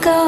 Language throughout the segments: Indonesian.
go.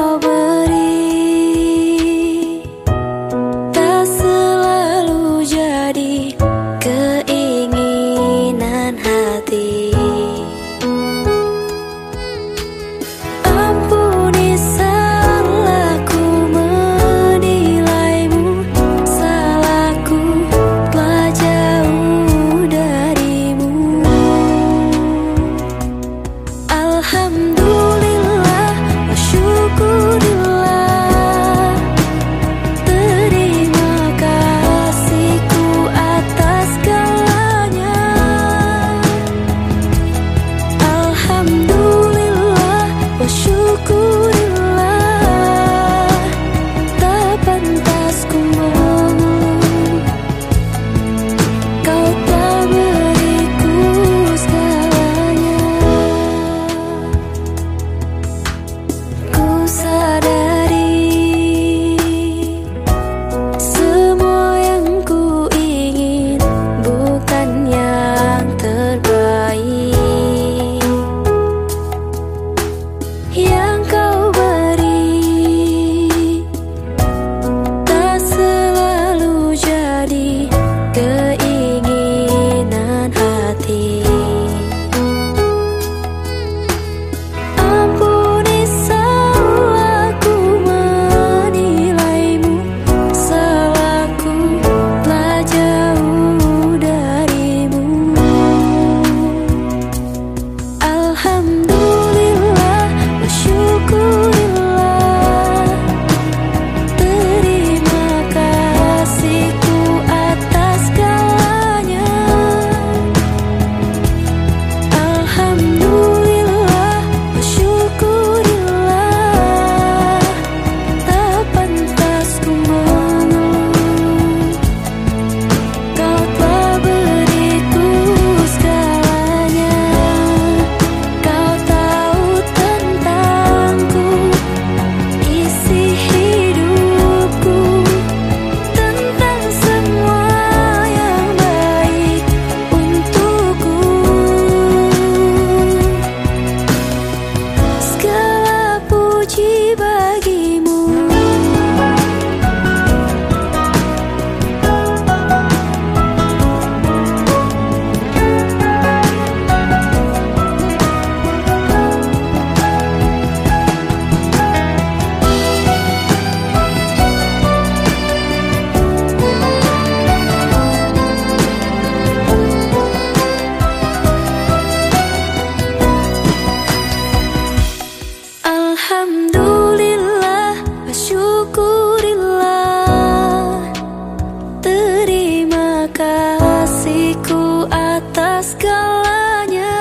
kasihku atas segalanya.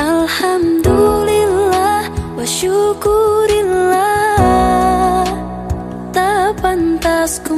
Alhamdulillah wa syukurillah. Tak pantas ku